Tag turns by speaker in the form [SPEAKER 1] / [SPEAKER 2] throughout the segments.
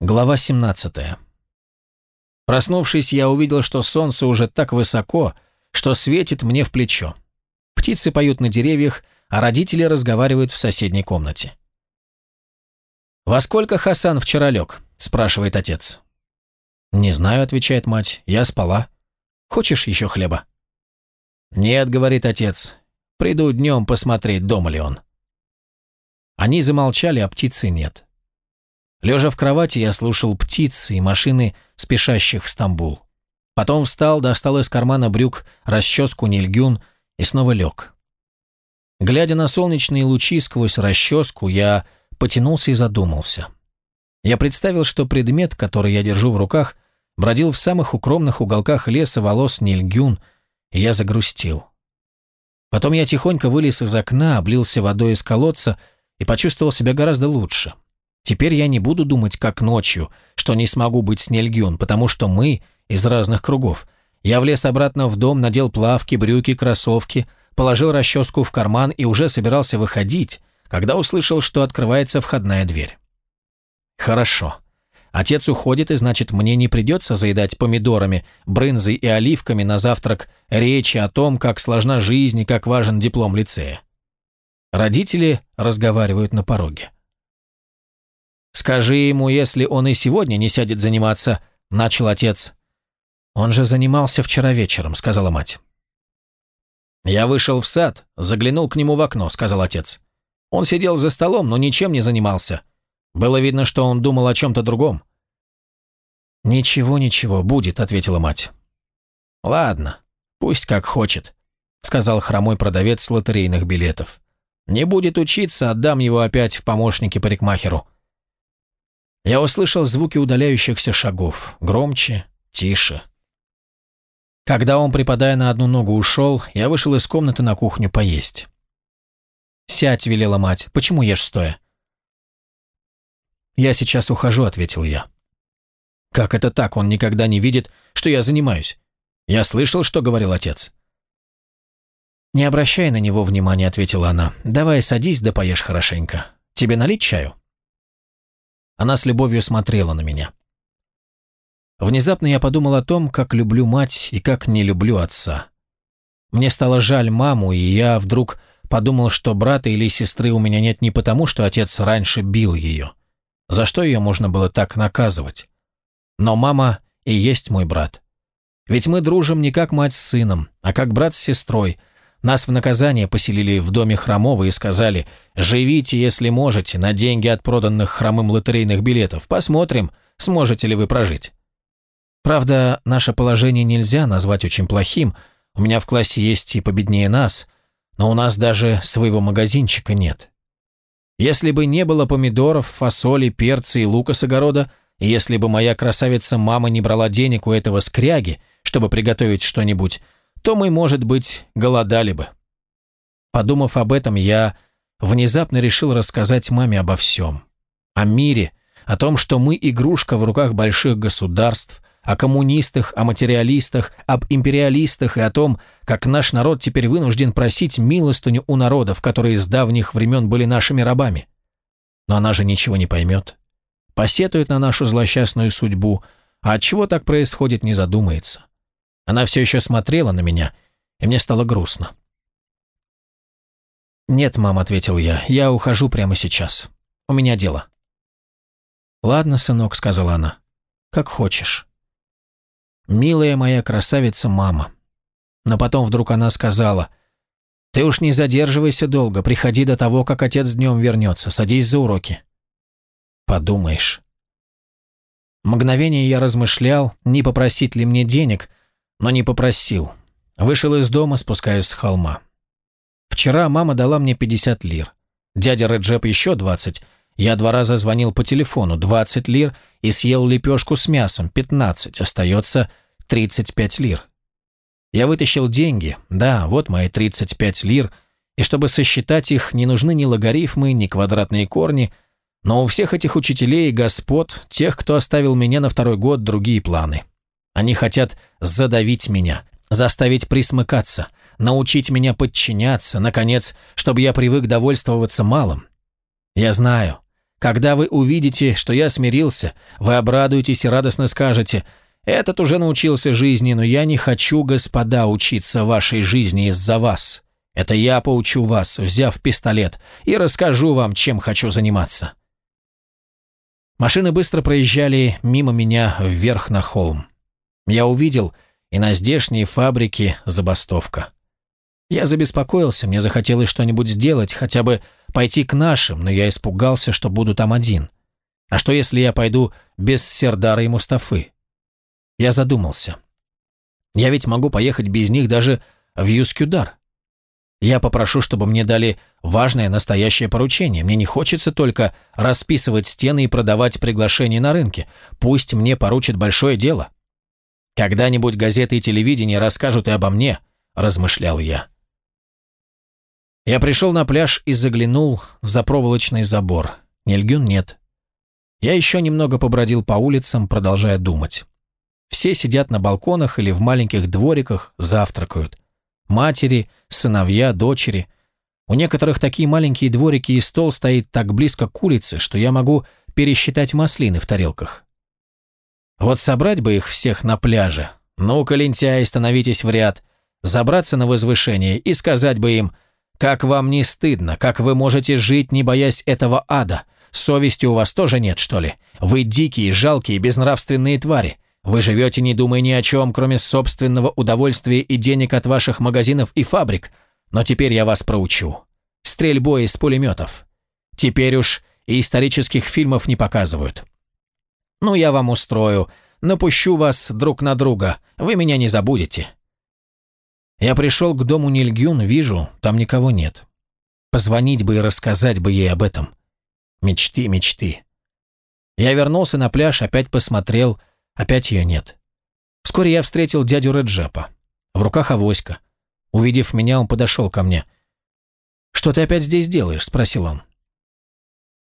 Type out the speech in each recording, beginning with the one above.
[SPEAKER 1] Глава 17. Проснувшись, я увидел, что солнце уже так высоко, что светит мне в плечо. Птицы поют на деревьях, а родители разговаривают в соседней комнате. «Во сколько Хасан вчера лег?» – спрашивает отец. «Не знаю», – отвечает мать, – «я спала. Хочешь еще хлеба?» «Нет», – говорит отец, – «приду днем посмотреть, дома ли он». Они замолчали, а птицы нет. Лежа в кровати, я слушал птиц и машины, спешащих в Стамбул. Потом встал, достал из кармана брюк расческу Нильгюн и снова лег. Глядя на солнечные лучи сквозь расческу, я потянулся и задумался. Я представил, что предмет, который я держу в руках, бродил в самых укромных уголках леса волос Нильгюн, и я загрустил. Потом я тихонько вылез из окна, облился водой из колодца и почувствовал себя гораздо лучше. Теперь я не буду думать, как ночью, что не смогу быть с Нельгюн, потому что мы из разных кругов. Я влез обратно в дом, надел плавки, брюки, кроссовки, положил расческу в карман и уже собирался выходить, когда услышал, что открывается входная дверь. Хорошо. Отец уходит, и значит, мне не придется заедать помидорами, брынзой и оливками на завтрак речи о том, как сложна жизнь и как важен диплом лицея. Родители разговаривают на пороге. «Скажи ему, если он и сегодня не сядет заниматься», — начал отец. «Он же занимался вчера вечером», — сказала мать. «Я вышел в сад, заглянул к нему в окно», — сказал отец. «Он сидел за столом, но ничем не занимался. Было видно, что он думал о чем-то другом». «Ничего, ничего, будет», — ответила мать. «Ладно, пусть как хочет», — сказал хромой продавец лотерейных билетов. «Не будет учиться, отдам его опять в помощники парикмахеру». Я услышал звуки удаляющихся шагов, громче, тише. Когда он, припадая на одну ногу, ушел, я вышел из комнаты на кухню поесть. «Сядь», — велела мать, — «почему ешь стоя?» «Я сейчас ухожу», — ответил я. «Как это так? Он никогда не видит, что я занимаюсь. Я слышал, что говорил отец». «Не обращай на него внимания», — ответила она. «Давай садись да поешь хорошенько. Тебе налить чаю?» Она с любовью смотрела на меня. Внезапно я подумал о том, как люблю мать и как не люблю отца. Мне стало жаль маму, и я вдруг подумал, что брата или сестры у меня нет не потому, что отец раньше бил ее. За что ее можно было так наказывать? Но мама и есть мой брат. Ведь мы дружим не как мать с сыном, а как брат с сестрой – нас в наказание поселили в доме Хромова и сказали «Живите, если можете, на деньги от проданных Хромым лотерейных билетов. Посмотрим, сможете ли вы прожить». Правда, наше положение нельзя назвать очень плохим. У меня в классе есть и победнее нас, но у нас даже своего магазинчика нет. Если бы не было помидоров, фасоли, перца и лука с огорода, если бы моя красавица-мама не брала денег у этого скряги, чтобы приготовить что-нибудь, то мы, может быть, голодали бы. Подумав об этом, я внезапно решил рассказать маме обо всем. О мире, о том, что мы игрушка в руках больших государств, о коммунистах, о материалистах, об империалистах и о том, как наш народ теперь вынужден просить милостыню у народов, которые с давних времен были нашими рабами. Но она же ничего не поймет. Посетует на нашу злосчастную судьбу, а от чего так происходит, не задумается. Она все еще смотрела на меня, и мне стало грустно. «Нет, мам», — ответил я, — «я ухожу прямо сейчас. У меня дело». «Ладно, сынок», — сказала она, — «как хочешь». «Милая моя красавица мама». Но потом вдруг она сказала, «Ты уж не задерживайся долго, приходи до того, как отец днем вернется, садись за уроки». «Подумаешь». Мгновение я размышлял, не попросить ли мне денег, но не попросил. Вышел из дома, спускаясь с холма. Вчера мама дала мне 50 лир. Дядя Реджеп еще 20. Я два раза звонил по телефону, 20 лир, и съел лепешку с мясом, 15. Остается 35 лир. Я вытащил деньги, да, вот мои 35 лир, и чтобы сосчитать их, не нужны ни логарифмы, ни квадратные корни, но у всех этих учителей и господ, тех, кто оставил меня на второй год, другие планы. Они хотят задавить меня, заставить присмыкаться, научить меня подчиняться, наконец, чтобы я привык довольствоваться малым. Я знаю, Когда вы увидите, что я смирился, вы обрадуетесь и радостно скажете «Этот уже научился жизни, но я не хочу, господа, учиться вашей жизни из-за вас. Это я поучу вас, взяв пистолет, и расскажу вам, чем хочу заниматься». Машины быстро проезжали мимо меня вверх на холм. Я увидел, и на здешней фабрике забастовка. Я забеспокоился, мне захотелось что-нибудь сделать, хотя бы пойти к нашим, но я испугался, что буду там один. А что, если я пойду без Сердара и Мустафы? Я задумался. Я ведь могу поехать без них даже в Юскюдар. Я попрошу, чтобы мне дали важное настоящее поручение. Мне не хочется только расписывать стены и продавать приглашения на рынке. Пусть мне поручат большое дело. Когда-нибудь газеты и телевидение расскажут и обо мне, размышлял я. Я пришел на пляж и заглянул за проволочный забор. Нельгюн нет. Я еще немного побродил по улицам, продолжая думать. Все сидят на балконах или в маленьких двориках, завтракают. Матери, сыновья, дочери. У некоторых такие маленькие дворики и стол стоит так близко к улице, что я могу пересчитать маслины в тарелках. Вот собрать бы их всех на пляже. Ну-ка, лентяи, становитесь в ряд. Забраться на возвышение и сказать бы им – как вам не стыдно? Как вы можете жить, не боясь этого ада? Совести у вас тоже нет, что ли? Вы дикие, жалкие, безнравственные твари. Вы живете, не думая ни о чем, кроме собственного удовольствия и денег от ваших магазинов и фабрик. Но теперь я вас проучу. Стрельбой из пулеметов. Теперь уж и исторических фильмов не показывают. Ну, я вам устрою. Напущу вас друг на друга. Вы меня не забудете. Я пришел к дому Нильгюн, вижу, там никого нет. Позвонить бы и рассказать бы ей об этом. Мечты, мечты. Я вернулся на пляж, опять посмотрел, опять ее нет. Вскоре я встретил дядю Реджепа. В руках авоська. Увидев меня, он подошел ко мне. «Что ты опять здесь делаешь?» – спросил он.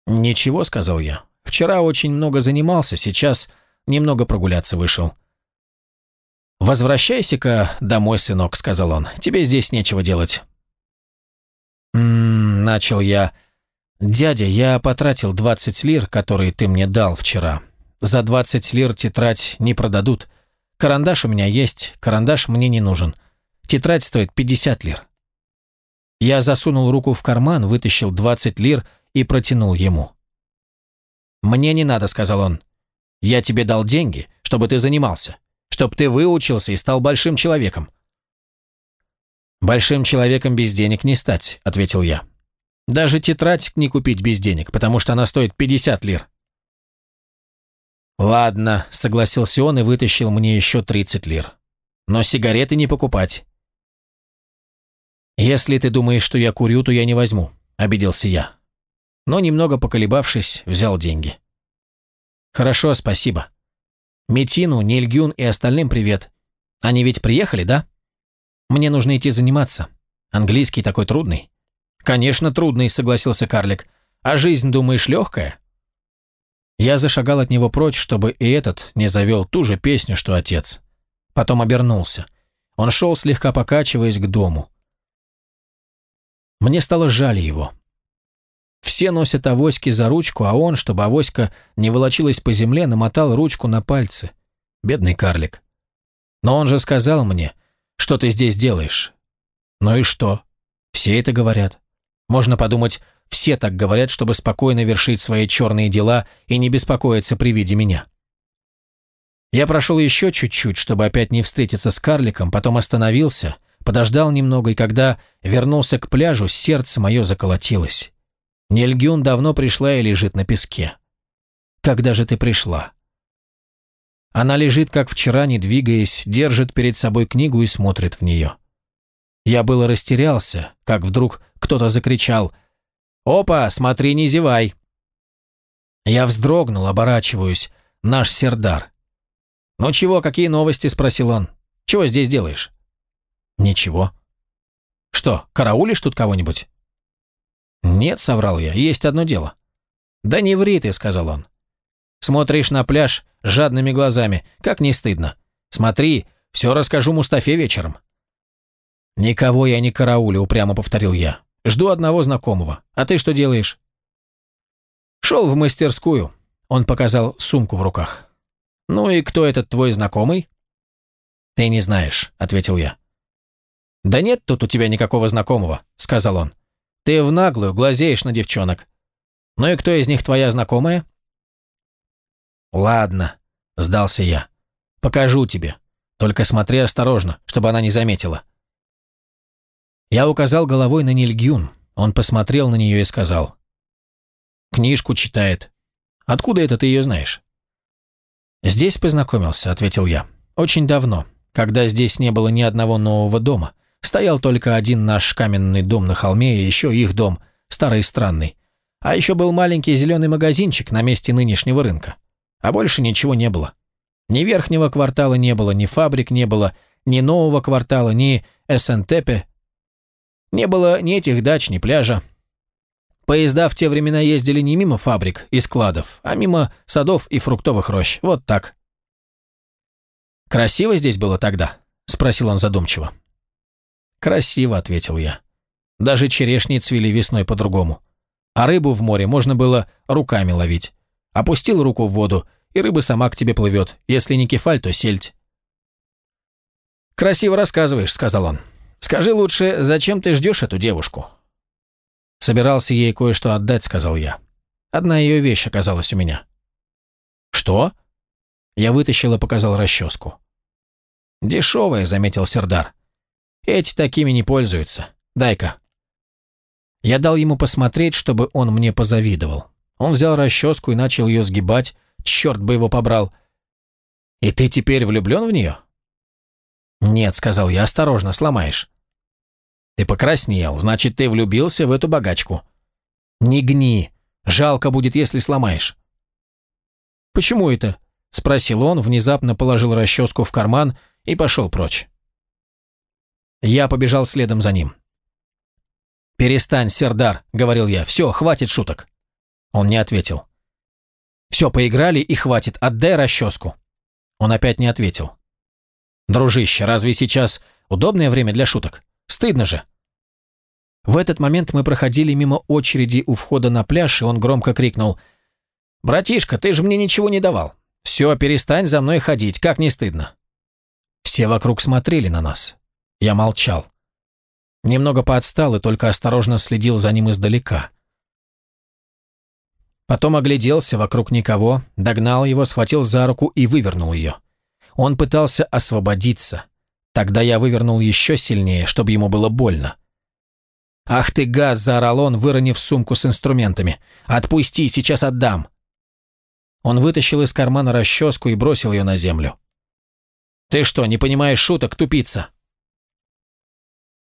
[SPEAKER 1] «Ничего», – сказал я. «Вчера очень много занимался, сейчас немного прогуляться вышел». «Возвращайся-ка домой, сынок», — сказал он. «Тебе здесь нечего делать». «М-м-м», начал я. «Дядя, я потратил 20 лир, которые ты мне дал вчера. За 20 лир тетрадь не продадут. Карандаш у меня есть, карандаш мне не нужен. Тетрадь стоит 50 лир». Я засунул руку в карман, вытащил 20 лир и протянул ему. «Мне не надо», — сказал он. «Я тебе дал деньги, чтобы ты занимался чтоб ты выучился и стал большим человеком». «Большим человеком без денег не стать», — ответил я. «Даже тетрадь не купить без денег, потому что она стоит 50 лир». «Ладно», — согласился он и вытащил мне еще 30 лир. «Но сигареты не покупать». «Если ты думаешь, что я курю, то я не возьму», — обиделся я. Но, немного поколебавшись, взял деньги. «Хорошо, спасибо. Метину, Нильгюн и остальным привет. Они ведь приехали, да? Мне нужно идти заниматься. Английский такой трудный. Конечно, трудный, согласился карлик. А жизнь, думаешь, легкая? Я зашагал от него прочь, чтобы и этот не завел ту же песню, что отец. Потом обернулся. Он шел, слегка покачиваясь, к дому. Мне стало жаль его. Все носят авоськи за ручку, а он, чтобы авоська не волочилась по земле, намотал ручку на пальцы. Бедный карлик. Но он же сказал мне, что ты здесь делаешь. Ну и что? Все это говорят. Можно подумать, все так говорят, чтобы спокойно вершить свои черные дела и не беспокоиться при виде меня. Я прошел еще чуть-чуть, чтобы опять не встретиться с карликом, потом остановился, подождал немного, и когда вернулся к пляжу, сердце мое заколотилось. Нельгюн давно пришла и лежит на песке. Когда же ты пришла? Она лежит, как вчера, не двигаясь, держит перед собой книгу и смотрит в нее. Я было растерялся, как вдруг кто-то закричал «Опа, смотри, не зевай!» Я вздрогнул, оборачиваюсь. Наш Сердар. «Ну чего, какие новости?» – спросил он. «Чего здесь делаешь?» «Ничего». «Что, караулишь тут кого-нибудь?» «Нет», — соврал я, — «есть одно дело». «Да не ври ты», — сказал он. «Смотришь на пляж жадными глазами, как не стыдно. Смотри, все расскажу Мустафе вечером». «Никого я не караулю», — упрямо повторил я. «Жду одного знакомого. А ты что делаешь?» «Шел в мастерскую», — он показал сумку в руках. «Ну и кто этот твой знакомый?» «Ты не знаешь», — ответил я. «Да нет тут у тебя никакого знакомого», — сказал он. «Ты в наглую глазеешь на девчонок. Ну и кто из них твоя знакомая?» «Ладно», — сдался я. «Покажу тебе. Только смотри осторожно, чтобы она не заметила». Я указал головой на Нильгюн. Он посмотрел на нее и сказал. «Книжку читает. Откуда это ты ее знаешь?» «Здесь познакомился», — ответил я. «Очень давно, когда здесь не было ни одного нового дома. Стоял только один наш каменный дом на холме и еще их дом, старый и странный. А еще был маленький зеленый магазинчик на месте нынешнего рынка. А больше ничего не было. Ни верхнего квартала не было, ни фабрик не было, ни нового квартала, ни Эссентепе. Не было ни этих дач, ни пляжа. Поезда в те времена ездили не мимо фабрик и складов, а мимо садов и фруктовых рощ. Вот так. «Красиво здесь было тогда?» – спросил он задумчиво. «Красиво», — ответил я. «Даже черешни цвели весной по-другому. А рыбу в море можно было руками ловить. Опустил руку в воду, и рыба сама к тебе плывет. Если не кефаль, то сельдь». «Красиво рассказываешь», — сказал он. «Скажи лучше, зачем ты ждешь эту девушку?» «Собирался ей кое-что отдать», — сказал я. «Одна ее вещь оказалась у меня». «Что?» Я вытащил и показал расческу. «Дешевая», — заметил Сердар. Эти такими не пользуются. Дай-ка». Я дал ему посмотреть, чтобы он мне позавидовал. Он взял расческу и начал ее сгибать. Черт бы его побрал. «И ты теперь влюблен в нее?» «Нет», — сказал я, — «осторожно, сломаешь». «Ты покраснел, значит, ты влюбился в эту богачку». «Не гни. Жалко будет, если сломаешь». «Почему это?» — спросил он, внезапно положил расческу в карман и пошел прочь. Я побежал следом за ним. «Перестань, Сердар», — говорил я. «Все, хватит шуток». Он не ответил. «Все, поиграли и хватит, отдай расческу». Он опять не ответил. «Дружище, разве сейчас удобное время для шуток? Стыдно же». В этот момент мы проходили мимо очереди у входа на пляж, и он громко крикнул. «Братишка, ты же мне ничего не давал. Все, перестань за мной ходить, как не стыдно». Все вокруг смотрели на нас. Я молчал. Немного поотстал и только осторожно следил за ним издалека. Потом огляделся, вокруг никого, догнал его, схватил за руку и вывернул ее. Он пытался освободиться. Тогда я вывернул еще сильнее, чтобы ему было больно. «Ах ты, газ!» – заорал он, выронив сумку с инструментами. «Отпусти, сейчас отдам!» Он вытащил из кармана расческу и бросил ее на землю. «Ты что, не понимаешь шуток, тупица?»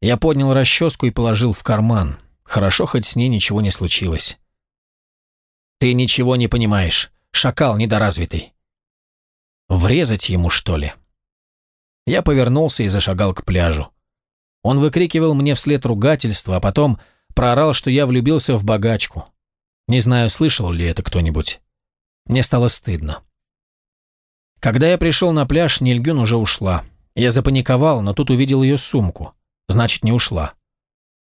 [SPEAKER 1] Я поднял расческу и положил в карман. Хорошо, хоть с ней ничего не случилось. «Ты ничего не понимаешь. Шакал недоразвитый». «Врезать ему, что ли?» Я повернулся и зашагал к пляжу. Он выкрикивал мне вслед ругательства, а потом проорал, что я влюбился в богачку. Не знаю, слышал ли это кто-нибудь. Мне стало стыдно. Когда я пришел на пляж, Нильгюн уже ушла. Я запаниковал, но тут увидел ее сумку. Значит, не ушла.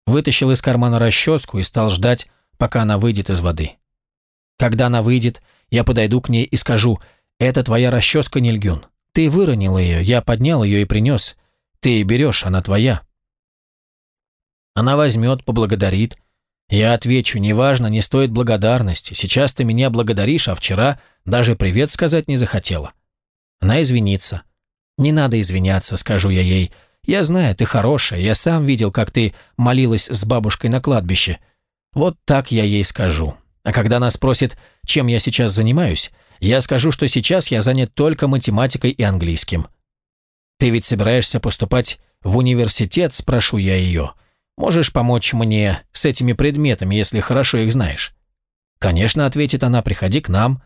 [SPEAKER 1] Вытащил из кармана расческу и стал ждать, пока она выйдет из воды. Когда она выйдет, я подойду к ней и скажу, «Это твоя расческа, Нильгюн. Ты выронил ее, я поднял ее и принес. Ты берешь, она твоя». Она возьмет, поблагодарит. Я отвечу, неважно, не стоит благодарности. Сейчас ты меня благодаришь, а вчера даже привет сказать не захотела. Она извинится. Не надо извиняться, скажу я ей. Я знаю, ты хорошая, я сам видел, как ты молилась с бабушкой на кладбище. Вот так я ей скажу. А когда она спросит, чем я сейчас занимаюсь, я скажу, что сейчас я занят только математикой и английским. Ты ведь собираешься поступать в университет, спрошу я ее. Можешь помочь мне с этими предметами, если хорошо их знаешь? Конечно, ответит она, приходи к нам.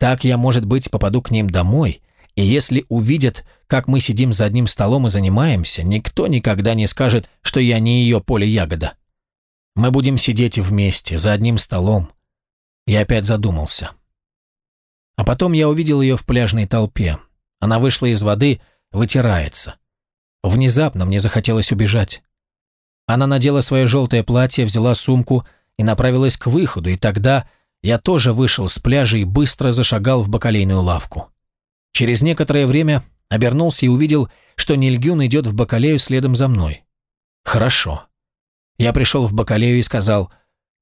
[SPEAKER 1] Так я, может быть, попаду к ним домой, и если увидят, как мы сидим за одним столом и занимаемся, никто никогда не скажет, что я не ее поле ягода. Мы будем сидеть вместе, за одним столом. Я опять задумался. А потом я увидел ее в пляжной толпе. Она вышла из воды, вытирается. Внезапно мне захотелось убежать. Она надела свое желтое платье, взяла сумку и направилась к выходу, и тогда я тоже вышел с пляжа и быстро зашагал в бакалейную лавку. Через некоторое время обернулся и увидел, что Нильгюн идет в бакалею следом за мной. Хорошо. Я пришел в бакалею и сказал,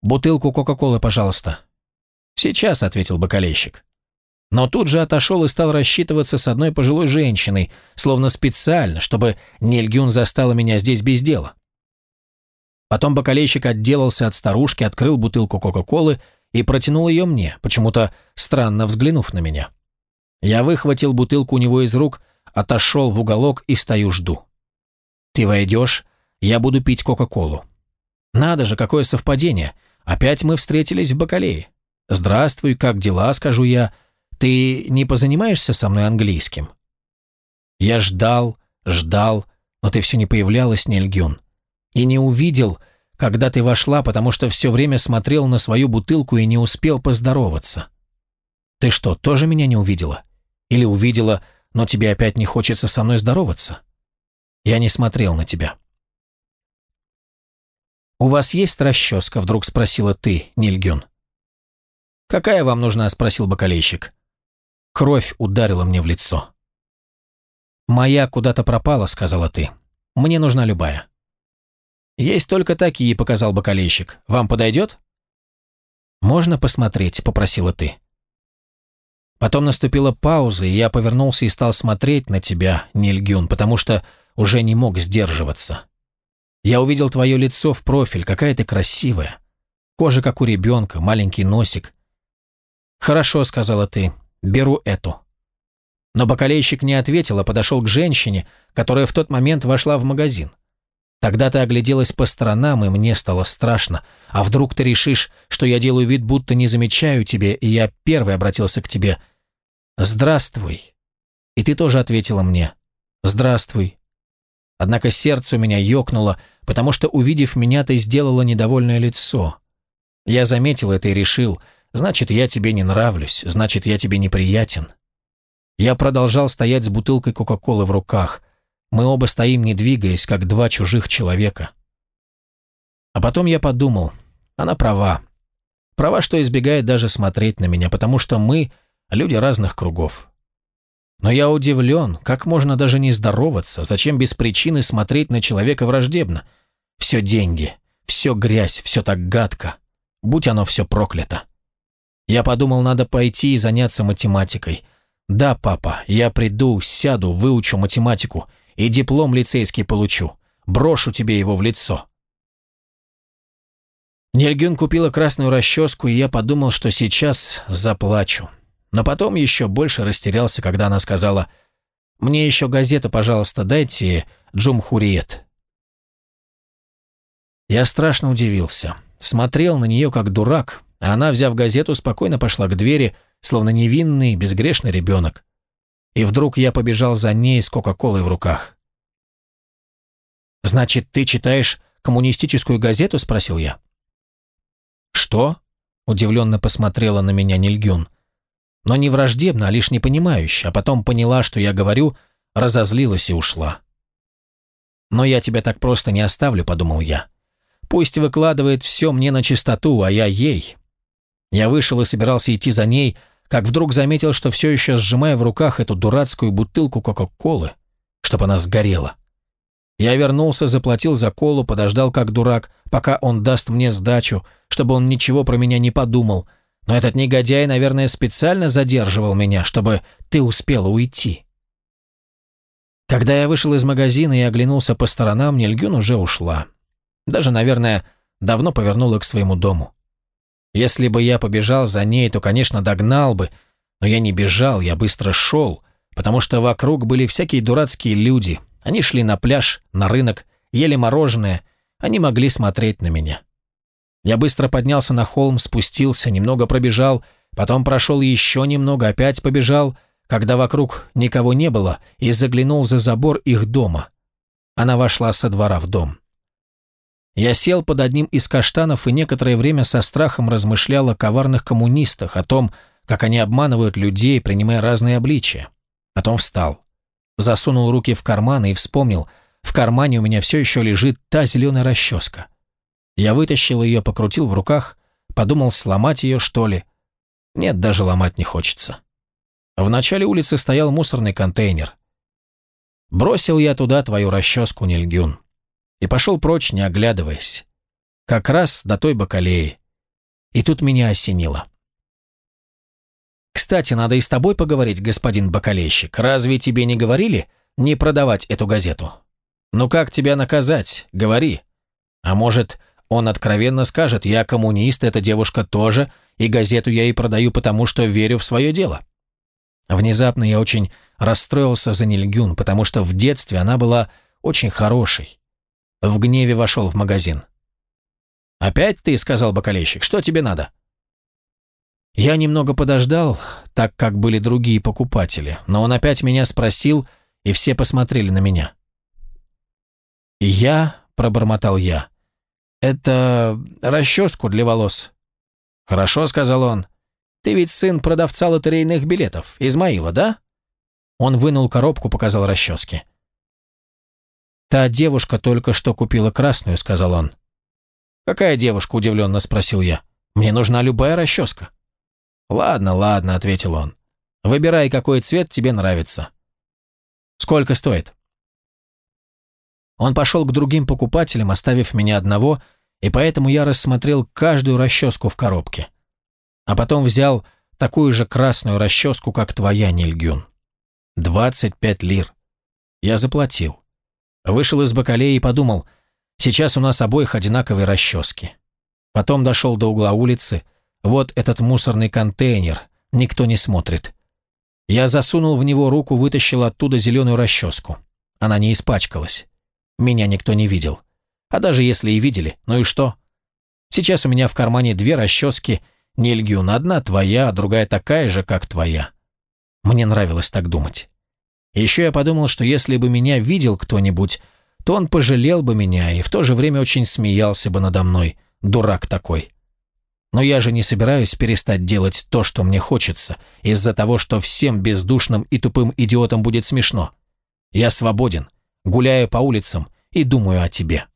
[SPEAKER 1] «Бутылку Кока-Колы, пожалуйста». «Сейчас», — ответил бакалейщик. Но тут же отошел и стал рассчитываться с одной пожилой женщиной, словно специально, чтобы Нильгюн застала меня здесь без дела. Потом бакалейщик отделался от старушки, открыл бутылку Кока-Колы и протянул ее мне, почему-то странно взглянув на меня. Я выхватил бутылку у него из рук, отошел в уголок и стою жду. «Ты войдешь, я буду пить Кока-Колу». «Надо же, какое совпадение! Опять мы встретились в бакалее. Здравствуй, как дела?» – скажу я. «Ты не позанимаешься со мной английским?» Я ждал, ждал, но ты все не появлялась, Нельгюн и не увидел, когда ты вошла, потому что все время смотрел на свою бутылку и не успел поздороваться. Ты что, тоже меня не увидела? Или увидела, но тебе опять не хочется со мной здороваться? Я не смотрел на тебя. «У вас есть расческа?» – вдруг спросила ты, Нильгюн. «Какая вам нужна?» – спросил бакалейщик. Кровь ударила мне в лицо. «Моя куда-то пропала», – сказала ты. «Мне нужна любая». «Есть только такие», — показал бокалейщик. «Вам подойдет?» «Можно посмотреть?» — попросила ты. Потом наступила пауза, и я повернулся и стал смотреть на тебя, Нильгюн, потому что уже не мог сдерживаться. Я увидел твое лицо в профиль, какая ты красивая. Кожа, как у ребенка, маленький носик. «Хорошо», — сказала ты, — «беру эту». Но бокалейщик не ответил, а подошел к женщине, которая в тот момент вошла в магазин. Тогда ты огляделась по сторонам, и мне стало страшно. А вдруг ты решишь, что я делаю вид, будто не замечаю тебе, и я первый обратился к тебе. «Здравствуй». И ты тоже ответила мне. «Здравствуй». Однако сердце у меня ёкнуло, потому что, увидев меня, ты сделала недовольное лицо. Я заметил это и решил, значит, я тебе не нравлюсь, значит, я тебе неприятен. Я продолжал стоять с бутылкой Кока-Колы в руках – мы оба стоим, не двигаясь, как два чужих человека. А потом я подумал, она права. Права, что избегает даже смотреть на меня, потому что мы – люди разных кругов. Но я удивлен, как можно даже не здороваться, зачем без причины смотреть на человека враждебно. Все деньги, все грязь, все так гадко. Будь оно все проклято. Я подумал, надо пойти и заняться математикой. Да, папа, я приду, сяду, выучу математику – и диплом лицейский получу. Брошу тебе его в лицо». Нельгюн купила красную расческу, и я подумал, что сейчас заплачу. Но потом еще больше растерялся, когда она сказала «Мне еще газету, пожалуйста, дайте, Джумхуриет». Я страшно удивился. Смотрел на нее как дурак, а она, взяв газету, спокойно пошла к двери, словно невинный, безгрешный ребенок и вдруг я побежал за ней с Кока-Колой в руках. «Значит, ты читаешь коммунистическую газету?» – спросил я. «Что?» – удивленно посмотрела на меня Нильгюн. Но не враждебно, а лишь непонимающе, а потом поняла, что я говорю, разозлилась и ушла. «Но я тебя так просто не оставлю», – подумал я. «Пусть выкладывает все мне на чистоту, а я ей». Я вышел и собирался идти за ней, – как вдруг заметил, что все еще сжимая в руках эту дурацкую бутылку Кока-Колы, чтобы она сгорела. Я вернулся, заплатил за колу, подождал как дурак, пока он даст мне сдачу, чтобы он ничего про меня не подумал. Но этот негодяй, наверное, специально задерживал меня, чтобы ты успела уйти. Когда я вышел из магазина и оглянулся по сторонам, Нильгюн уже ушла. Даже, наверное, давно повернула к своему дому. Если бы я побежал за ней, то, конечно, догнал бы, но я не бежал, я быстро шел, потому что вокруг были всякие дурацкие люди. Они шли на пляж, на рынок, ели мороженое, они могли смотреть на меня. Я быстро поднялся на холм, спустился, немного пробежал, потом прошел еще немного, опять побежал, когда вокруг никого не было, и заглянул за забор их дома. Она вошла со двора в дом. Я сел под одним из каштанов и некоторое время со страхом размышлял о коварных коммунистах, о том, как они обманывают людей, принимая разные обличия. Потом встал. Засунул руки в карманы и вспомнил, в кармане у меня все еще лежит та зеленая расческа. Я вытащил ее, покрутил в руках, подумал, сломать ее, что ли, Нет, даже ломать не хочется. В начале улицы стоял мусорный контейнер. Бросил я туда твою расческу, Нильгюн, и пошел прочь, не оглядываясь. Как раз до той бакалеи. И тут меня осенило. «Кстати, надо и с тобой поговорить, господин бакалейщик. Разве тебе не говорили не продавать эту газету? Ну как тебя наказать? Говори. А может, он откровенно скажет, я коммунист, эта девушка тоже, и газету я ей продаю, потому что верю в свое дело». Внезапно я очень расстроился за Нильгюн, потому что в детстве она была очень хорошей. В гневе вошел в магазин. «Опять ты?» — сказал бокалейщик. «Что тебе надо?» Я немного подождал, так как были другие покупатели, но он опять меня спросил, и все посмотрели на меня. «Я?» — пробормотал я. «Это расческу для волос». «Хорошо», — сказал он. «Ты ведь сын продавца лотерейных билетов, Измаила, да?» Он вынул коробку, показал расчески. «Та девушка только что купила красную», — сказал он. «Какая девушка?» – удивленно спросил я. «Мне нужна любая расческа». «Ладно, ладно», – ответил он. «Выбирай, какой цвет тебе нравится». «Сколько стоит?» Он пошел к другим покупателям, оставив меня одного, и поэтому я рассмотрел каждую расческу в коробке. А потом взял такую же красную расческу, как твоя, Нильгюн. 25 лир. Я заплатил. Вышел из бакалеи и подумал – Сейчас у нас обоих одинаковые расчески. Потом дошел до угла улицы. Вот этот мусорный контейнер. Никто не смотрит. Я засунул в него руку, вытащил оттуда зеленую расческу. Она не испачкалась. Меня никто не видел. А даже если и видели, ну и что? Сейчас у меня в кармане две расчески Нильгюн. Одна твоя, а другая такая же, как твоя. Мне нравилось так думать. Еще я подумал, что если бы меня видел кто-нибудь, то он пожалел бы меня и в то же время очень смеялся бы надо мной, дурак такой. Но я же не собираюсь перестать делать то, что мне хочется, из-за того, что всем бездушным и тупым идиотам будет смешно. Я свободен, гуляю по улицам и думаю о тебе.